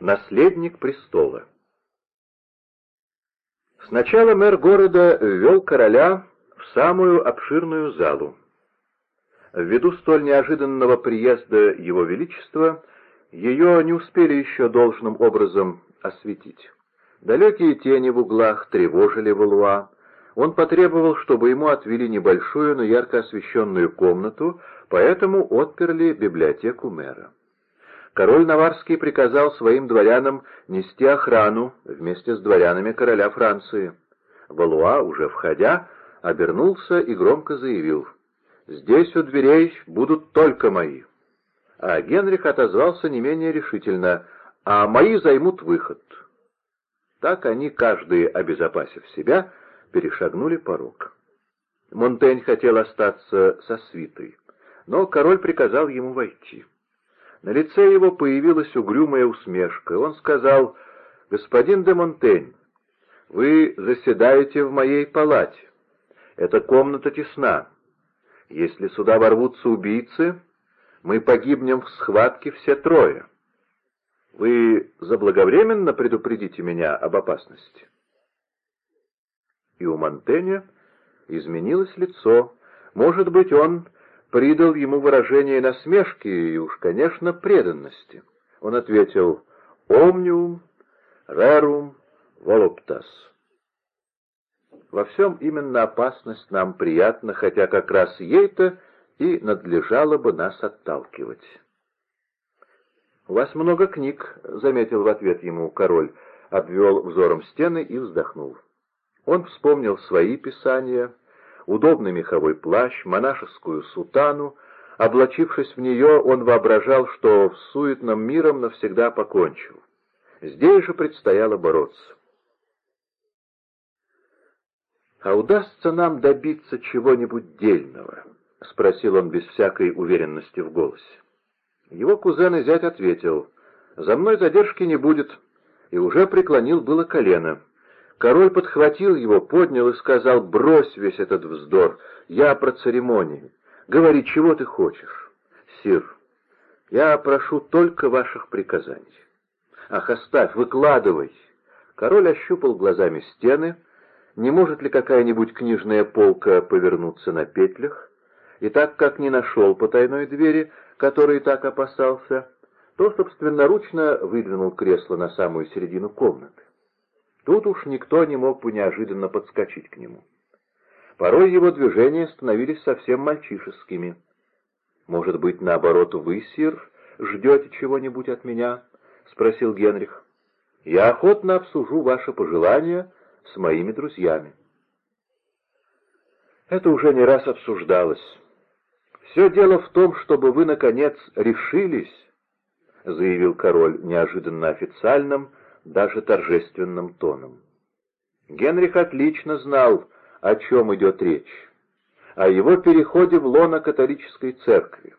Наследник престола. Сначала мэр города ввел короля в самую обширную залу. Ввиду столь неожиданного приезда его величества, ее не успели еще должным образом осветить. Далекие тени в углах тревожили Валуа. Он потребовал, чтобы ему отвели небольшую, но ярко освещенную комнату, поэтому отперли библиотеку мэра. Король Наварский приказал своим дворянам нести охрану вместе с дворянами короля Франции. Валуа, уже входя, обернулся и громко заявил, «Здесь у дверей будут только мои». А Генрих отозвался не менее решительно, «А мои займут выход». Так они, каждый обезопасив себя, перешагнули порог. Монтень хотел остаться со свитой, но король приказал ему войти. На лице его появилась угрюмая усмешка. Он сказал, «Господин де Монтень, вы заседаете в моей палате. Эта комната тесна. Если сюда ворвутся убийцы, мы погибнем в схватке все трое. Вы заблаговременно предупредите меня об опасности?» И у Монтэня изменилось лицо. Может быть, он придал ему выражение насмешки и уж, конечно, преданности. Он ответил «Omnium rerum voluptas». Во всем именно опасность нам приятна, хотя как раз ей-то и надлежало бы нас отталкивать. «У вас много книг», — заметил в ответ ему король, обвел взором стены и вздохнул. Он вспомнил свои писания, удобный меховой плащ, монашескую сутану. Облачившись в нее, он воображал, что в суетном миром навсегда покончил. Здесь же предстояло бороться. «А удастся нам добиться чего-нибудь дельного?» — спросил он без всякой уверенности в голосе. Его кузен и зять ответил, «За мной задержки не будет», и уже преклонил было колено. Король подхватил его, поднял и сказал, «Брось весь этот вздор, я про церемонии. Говори, чего ты хочешь?» «Сир, я прошу только ваших приказаний». «Ах, оставь, выкладывай!» Король ощупал глазами стены, не может ли какая-нибудь книжная полка повернуться на петлях, и так как не нашел потайной двери, которой так опасался, то собственноручно выдвинул кресло на самую середину комнаты. Тут уж никто не мог бы неожиданно подскочить к нему. Порой его движения становились совсем мальчишескими. «Может быть, наоборот, вы, сир, ждете чего-нибудь от меня?» — спросил Генрих. «Я охотно обсужу ваши пожелания с моими друзьями». Это уже не раз обсуждалось. «Все дело в том, чтобы вы, наконец, решились», — заявил король неожиданно официальным, даже торжественным тоном. Генрих отлично знал, о чем идет речь, о его переходе в лоно католической церкви.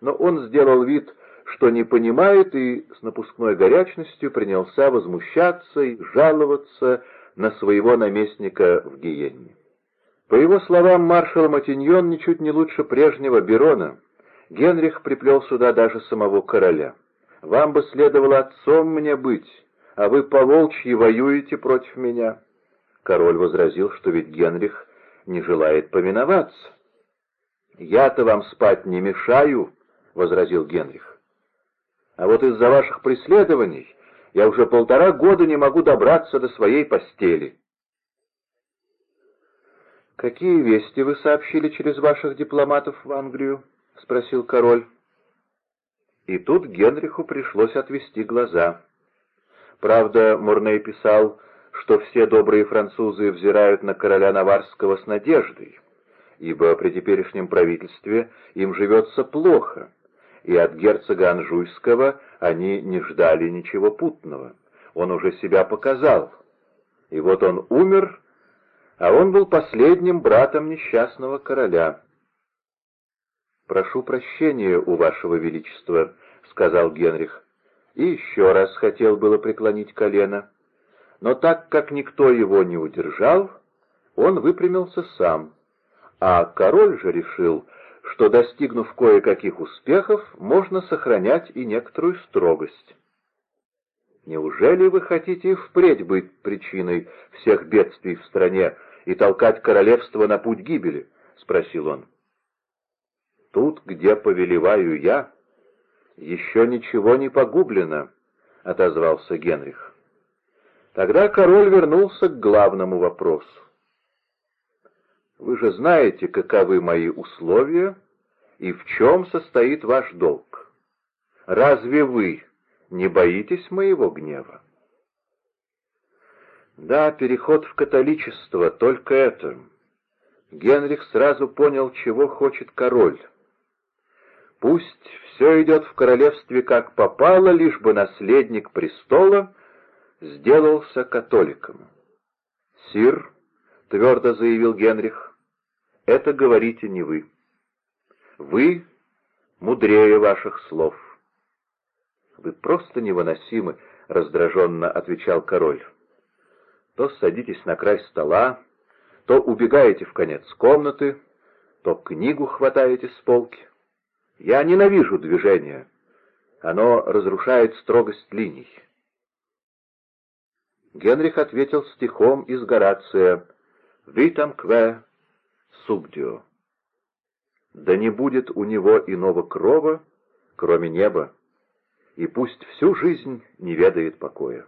Но он сделал вид, что не понимает, и с напускной горячностью принялся возмущаться и жаловаться на своего наместника в Гиенне. По его словам, маршал Матиньон ничуть не лучше прежнего Берона. Генрих приплел сюда даже самого короля. «Вам бы следовало отцом мне быть, а вы по-волчьи воюете против меня». Король возразил, что ведь Генрих не желает поминоваться. «Я-то вам спать не мешаю», — возразил Генрих. «А вот из-за ваших преследований я уже полтора года не могу добраться до своей постели». «Какие вести вы сообщили через ваших дипломатов в Англию?» — спросил король. И тут Генриху пришлось отвести глаза. Правда, Мурней писал, что все добрые французы взирают на короля Наварского с надеждой, ибо при теперешнем правительстве им живется плохо, и от герцога Анжуйского они не ждали ничего путного. Он уже себя показал. И вот он умер, а он был последним братом несчастного короля. «Прошу прощения у вашего величества», — сказал Генрих и еще раз хотел было преклонить колено. Но так как никто его не удержал, он выпрямился сам, а король же решил, что, достигнув кое-каких успехов, можно сохранять и некоторую строгость. Неужели вы хотите впредь быть причиной всех бедствий в стране и толкать королевство на путь гибели? — спросил он. «Тут, где повелеваю я, еще ничего не погублено», — отозвался Генрих. Тогда король вернулся к главному вопросу. «Вы же знаете, каковы мои условия и в чем состоит ваш долг. Разве вы не боитесь моего гнева?» Да, переход в католичество, только это. Генрих сразу понял, чего хочет король. Пусть все идет в королевстве как попало, лишь бы наследник престола сделался католиком. «Сир», — твердо заявил Генрих, — «это говорите не вы. Вы мудрее ваших слов». «Вы просто невыносимы», — раздраженно отвечал король. «То садитесь на край стола, то убегаете в конец комнаты, то книгу хватаете с полки. Я ненавижу движение. Оно разрушает строгость линий. Генрих ответил стихом из Горация «Витам кве субдио». «Да не будет у него иного крова, кроме неба, и пусть всю жизнь не ведает покоя».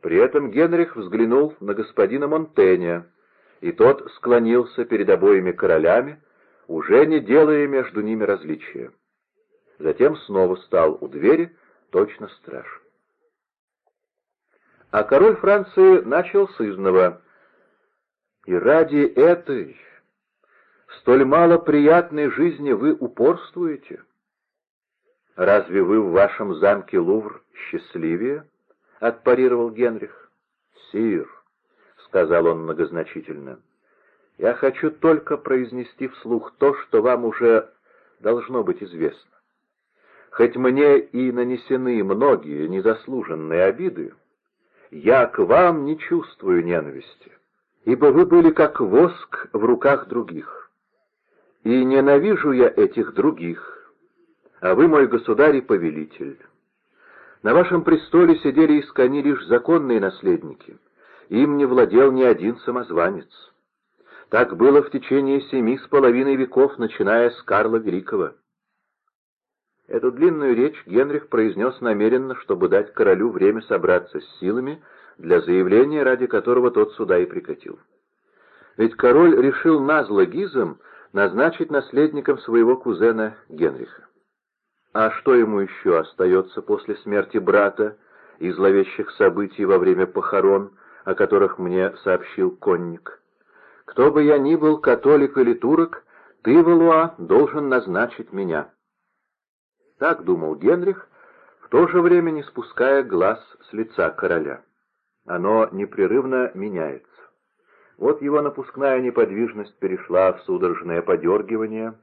При этом Генрих взглянул на господина Монтеня, и тот склонился перед обоими королями, уже не делая между ними различия. Затем снова стал у двери, точно страж. А король Франции начал с изного. «И ради этой, столь мало приятной жизни вы упорствуете? Разве вы в вашем замке Лувр счастливее?» — отпарировал Генрих. «Сир», — сказал он многозначительно, — я хочу только произнести вслух то, что вам уже должно быть известно. Хоть мне и нанесены многие незаслуженные обиды, я к вам не чувствую ненависти, ибо вы были как воск в руках других. И ненавижу я этих других, а вы мой государь и повелитель. На вашем престоле сидели из кони лишь законные наследники, им не владел ни один самозванец. Так было в течение семи с половиной веков, начиная с Карла Великого. Эту длинную речь Генрих произнес намеренно, чтобы дать королю время собраться с силами для заявления, ради которого тот сюда и прикатил. Ведь король решил назло Гизом назначить наследником своего кузена Генриха. А что ему еще остается после смерти брата и зловещих событий во время похорон, о которых мне сообщил конник? Кто бы я ни был, католик или турок, ты, Валуа, должен назначить меня. Так думал Генрих, в то же время не спуская глаз с лица короля. Оно непрерывно меняется. Вот его напускная неподвижность перешла в судорожное подергивание,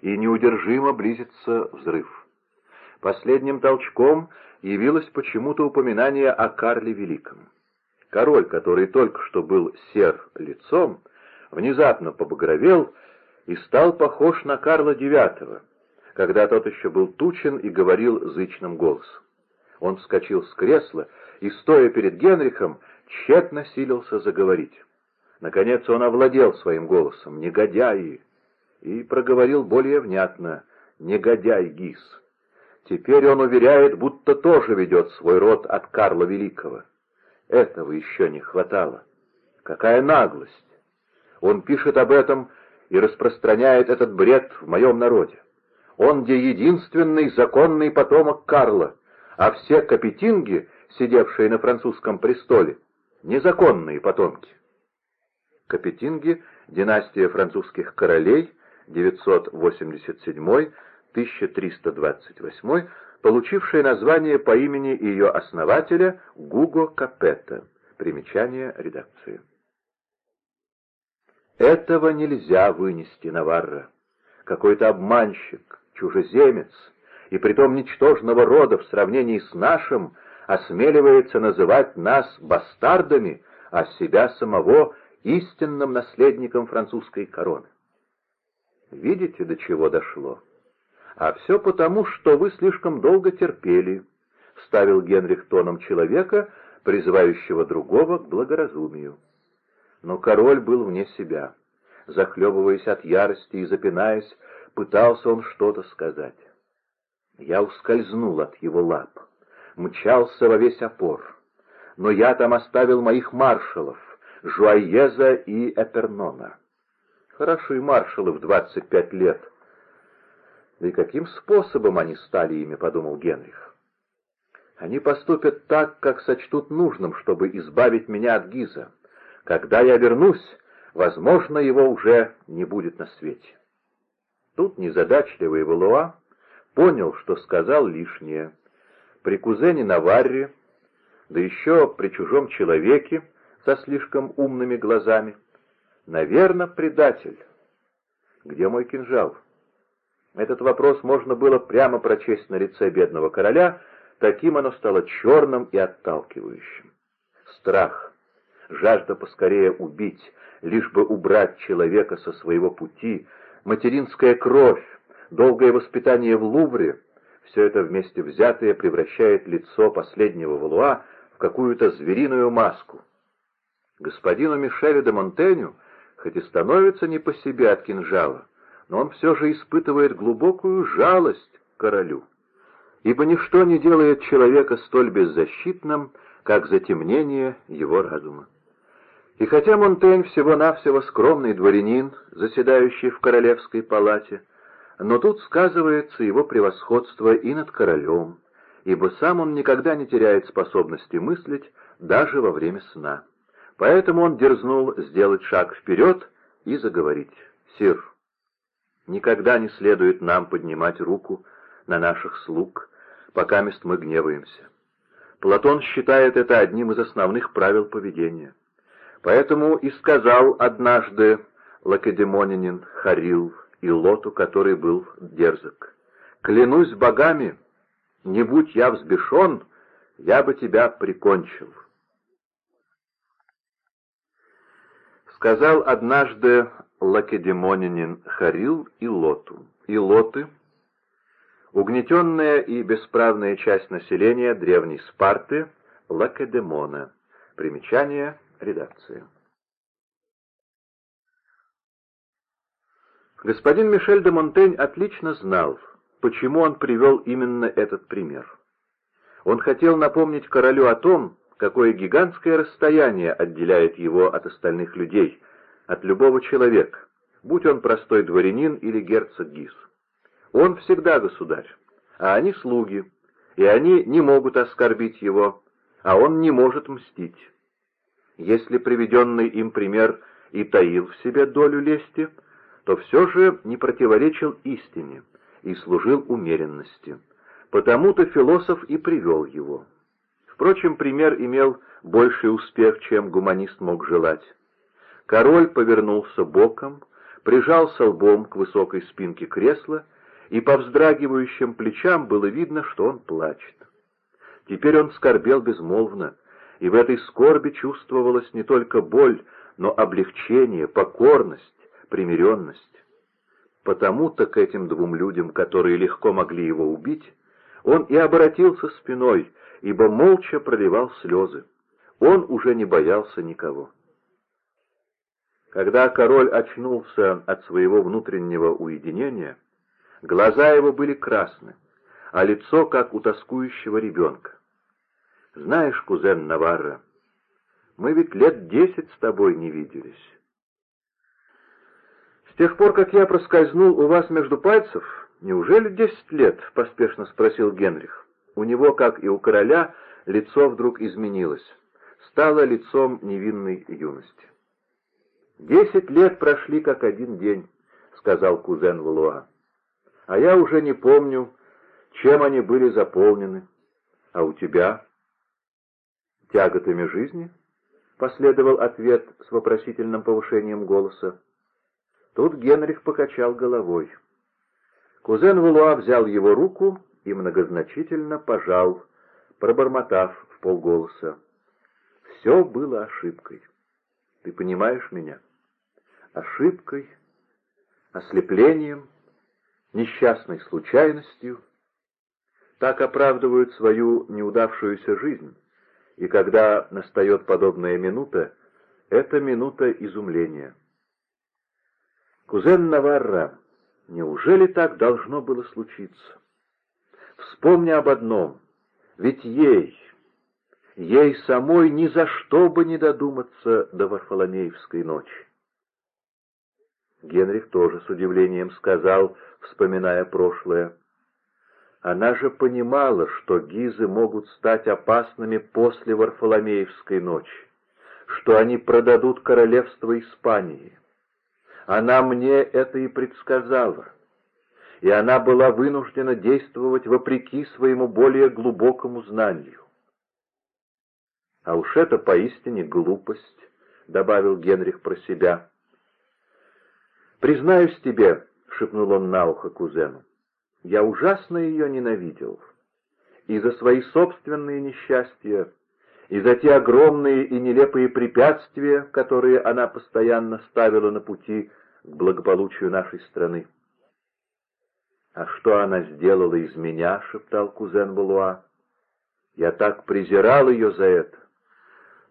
и неудержимо близится взрыв. Последним толчком явилось почему-то упоминание о Карле Великом. Король, который только что был сер лицом, внезапно побагровел и стал похож на Карла IX, когда тот еще был тучен и говорил зычным голосом. Он вскочил с кресла и, стоя перед Генрихом, тщетно силился заговорить. Наконец он овладел своим голосом «Негодяи!» и проговорил более внятно «Негодяй Гис!». Теперь он уверяет, будто тоже ведет свой род от Карла Великого. Этого еще не хватало. Какая наглость! Он пишет об этом и распространяет этот бред в моем народе. Он где единственный законный потомок Карла, а все капетинги, сидевшие на французском престоле, незаконные потомки. Капетинги — династия французских королей, 987-1328, получившая название по имени ее основателя Гуго Капетта. Примечание редакции. Этого нельзя вынести, Наварра. Какой-то обманщик, чужеземец, и притом ничтожного рода в сравнении с нашим, осмеливается называть нас бастардами, а себя самого истинным наследником французской короны. Видите, до чего дошло? А все потому, что вы слишком долго терпели, вставил Генрих тоном человека, призывающего другого к благоразумию. Но король был вне себя. Захлебываясь от ярости и запинаясь, пытался он что-то сказать. Я ускользнул от его лап, мчался во весь опор. Но я там оставил моих маршалов, Жуайеза и Эпернона. Хорошие маршалы в двадцать пять лет. Да и каким способом они стали ими, подумал Генрих. Они поступят так, как сочтут нужным, чтобы избавить меня от Гиза. Когда я вернусь, возможно, его уже не будет на свете. Тут незадачливый Валуа понял, что сказал лишнее. При кузене Наварре, да еще при чужом человеке со слишком умными глазами. Наверное, предатель. Где мой кинжал? Этот вопрос можно было прямо прочесть на лице бедного короля, таким оно стало черным и отталкивающим. Страх, жажда поскорее убить, лишь бы убрать человека со своего пути, материнская кровь, долгое воспитание в Лувре — все это вместе взятое превращает лицо последнего Валуа в какую-то звериную маску. Господину Мишелю де Монтеню, хоть и становится не по себе от кинжала, но он все же испытывает глубокую жалость к королю, ибо ничто не делает человека столь беззащитным, как затемнение его разума. И хотя Монтень всего-навсего скромный дворянин, заседающий в королевской палате, но тут сказывается его превосходство и над королем, ибо сам он никогда не теряет способности мыслить даже во время сна. Поэтому он дерзнул сделать шаг вперед и заговорить. «Сир, никогда не следует нам поднимать руку на наших слуг, пока мест мы гневаемся. Платон считает это одним из основных правил поведения». Поэтому и сказал однажды лакедемонянин Харил и Лоту, который был дерзок, «Клянусь богами, не будь я взбешен, я бы тебя прикончил». Сказал однажды лакедемонянин Харил и Лоту. И Лоты, угнетенная и бесправная часть населения древней Спарты, Лакедемона. Примечание Редакция. Господин Мишель де Монтень отлично знал, почему он привел именно этот пример. Он хотел напомнить королю о том, какое гигантское расстояние отделяет его от остальных людей, от любого человека, будь он простой дворянин или герцог Гис. Он всегда государь, а они слуги, и они не могут оскорбить его, а он не может мстить. Если приведенный им пример и таил в себе долю лести, то все же не противоречил истине и служил умеренности. Потому-то философ и привел его. Впрочем, пример имел больший успех, чем гуманист мог желать. Король повернулся боком, прижался лбом к высокой спинке кресла, и по вздрагивающим плечам было видно, что он плачет. Теперь он скорбел безмолвно, и в этой скорби чувствовалась не только боль, но облегчение, покорность, примиренность. Потому-то к этим двум людям, которые легко могли его убить, он и обратился спиной, ибо молча проливал слезы. Он уже не боялся никого. Когда король очнулся от своего внутреннего уединения, глаза его были красны, а лицо как у тоскующего ребенка. Знаешь, кузен Наварра, мы ведь лет десять с тобой не виделись. С тех пор, как я проскользнул у вас между пальцев, неужели десять лет? — поспешно спросил Генрих. У него, как и у короля, лицо вдруг изменилось. Стало лицом невинной юности. «Десять лет прошли, как один день», — сказал кузен Валуа. «А я уже не помню, чем они были заполнены. А у тебя?» Тяготами жизни?» — последовал ответ с вопросительным повышением голоса. Тут Генрих покачал головой. Кузен Валуа взял его руку и многозначительно пожал, пробормотав в полголоса. «Все было ошибкой. Ты понимаешь меня? Ошибкой, ослеплением, несчастной случайностью. так оправдывают свою неудавшуюся жизнь, и когда настает подобная минута, это минута изумления. Кузен Наварра, неужели так должно было случиться? Вспомни об одном, ведь ей, ей самой ни за что бы не додуматься до Варфоломеевской ночи. Генрих тоже с удивлением сказал, вспоминая прошлое. Она же понимала, что гизы могут стать опасными после Варфоломеевской ночи, что они продадут королевство Испании. Она мне это и предсказала, и она была вынуждена действовать вопреки своему более глубокому знанию. «А уж это поистине глупость», — добавил Генрих про себя. «Признаюсь тебе», — шепнул он на ухо кузену, — «я ужасно ее ненавидел. И за свои собственные несчастья, и за те огромные и нелепые препятствия, которые она постоянно ставила на пути к благополучию нашей страны. «А что она сделала из меня?» — шептал кузен Балуа. «Я так презирал ее за это».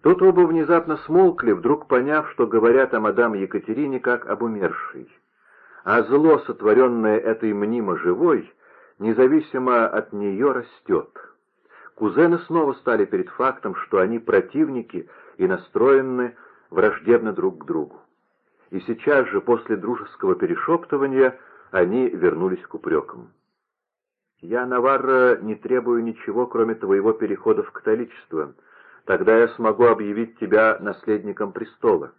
Тут оба внезапно смолкли, вдруг поняв, что говорят о мадам Екатерине как об умершей. А зло, сотворенное этой мнимо живой, независимо от нее растет. Кузены снова стали перед фактом, что они противники и настроены враждебно друг к другу. И сейчас же, после дружеского перешептывания, они вернулись к упрекам. «Я, Наварра, не требую ничего, кроме твоего перехода в католичество. Тогда я смогу объявить тебя наследником престола.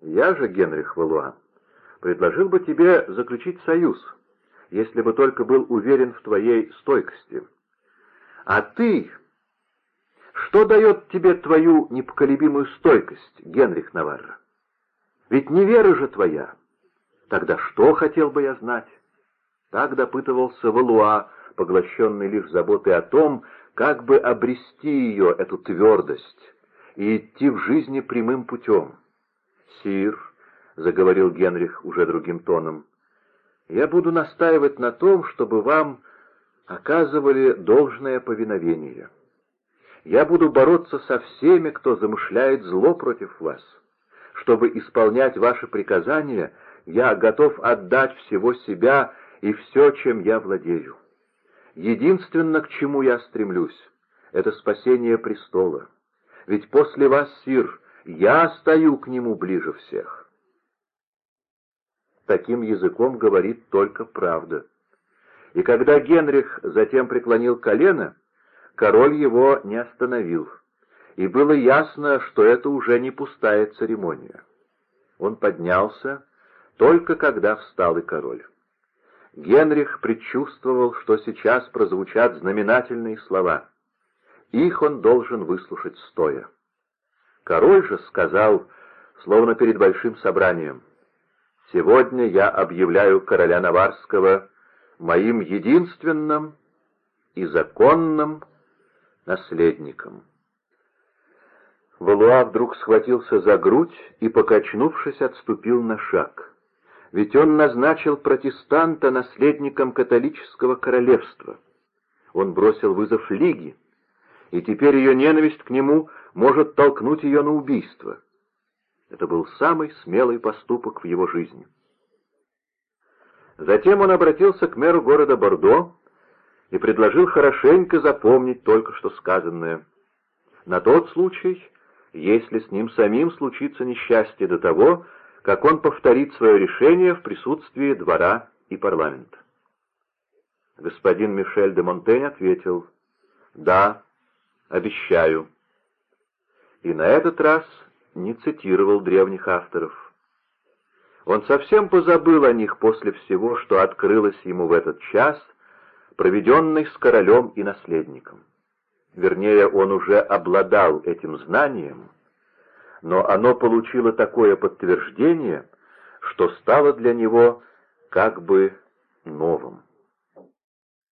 Я же, Генрих Валуа, предложил бы тебе заключить союз, если бы только был уверен в твоей стойкости». А ты... Что дает тебе твою непоколебимую стойкость, Генрих Наварра? Ведь не вера же твоя. Тогда что, хотел бы я знать? Так допытывался Валуа, поглощенный лишь заботой о том, как бы обрести ее, эту твердость, и идти в жизни прямым путем. «Сир», — заговорил Генрих уже другим тоном, — «я буду настаивать на том, чтобы вам оказывали должное повиновение. Я буду бороться со всеми, кто замышляет зло против вас. Чтобы исполнять ваши приказания, я готов отдать всего себя и все, чем я владею. Единственное, к чему я стремлюсь, это спасение престола. Ведь после вас, сир, я стою к нему ближе всех. Таким языком говорит только правда. И когда Генрих затем преклонил колено, король его не остановил, и было ясно, что это уже не пустая церемония. Он поднялся, только когда встал и король. Генрих предчувствовал, что сейчас прозвучат знаменательные слова. Их он должен выслушать стоя. Король же сказал, словно перед большим собранием, «Сегодня я объявляю короля Наварского моим единственным и законным наследником. Валуа вдруг схватился за грудь и, покачнувшись, отступил на шаг. Ведь он назначил протестанта наследником католического королевства. Он бросил вызов Лиге, и теперь ее ненависть к нему может толкнуть ее на убийство. Это был самый смелый поступок в его жизни. Затем он обратился к мэру города Бордо и предложил хорошенько запомнить только что сказанное. На тот случай, если с ним самим случится несчастье до того, как он повторит свое решение в присутствии двора и парламента. Господин Мишель де Монтень ответил «Да, обещаю». И на этот раз не цитировал древних авторов. Он совсем позабыл о них после всего, что открылось ему в этот час, проведенный с королем и наследником. Вернее, он уже обладал этим знанием, но оно получило такое подтверждение, что стало для него как бы новым.